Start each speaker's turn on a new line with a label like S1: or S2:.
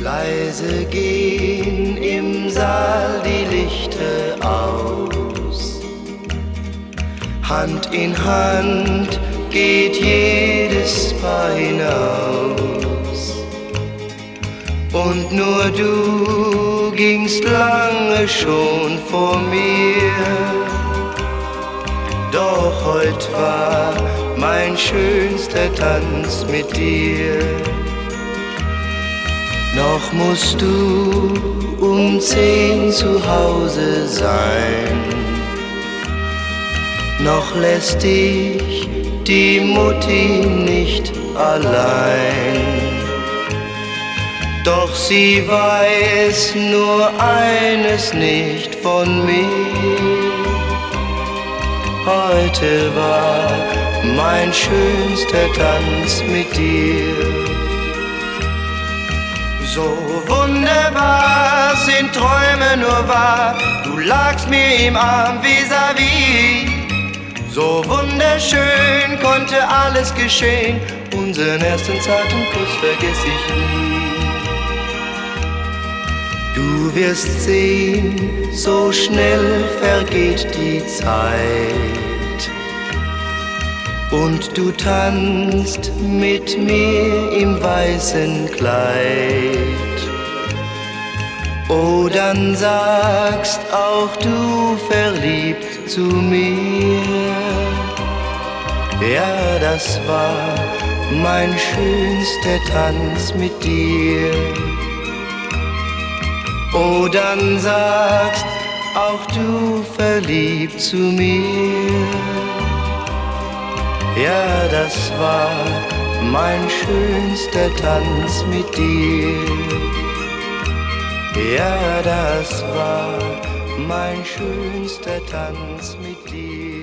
S1: Leise gehen im Saal die Lichter aus. Hand in Hand geht jedes Paar hinaus. Und nur du gingst lange schon vor mir. Doch heut war mein schönster Tanz mit dir. Noch musst du um zehn zu Hause sein. Noch lässt dich die Mutti nicht allein. Doch sie weiß nur eines nicht von mir. Heute war mein schönster Tanz mit dir. So wunderbar sind Träume nur wahr, du lagst mir im Arm vis-à-vis. So wunderschön konnte alles geschehen, unseren ersten zarten Kuss vergess ich nie. Du wirst sehen, so schnell vergeht die Zeit und du tanzt mit mir im weißen Kleid. Oh, dann sagst auch du verliebt zu mir. Ja, das war mein schönster Tanz mit dir. Oh, dann sagst auch du verliebt zu mir. Ja, das war mein schönster Tanz mit dir. Ja, das war mein schönster Tanz mit dir.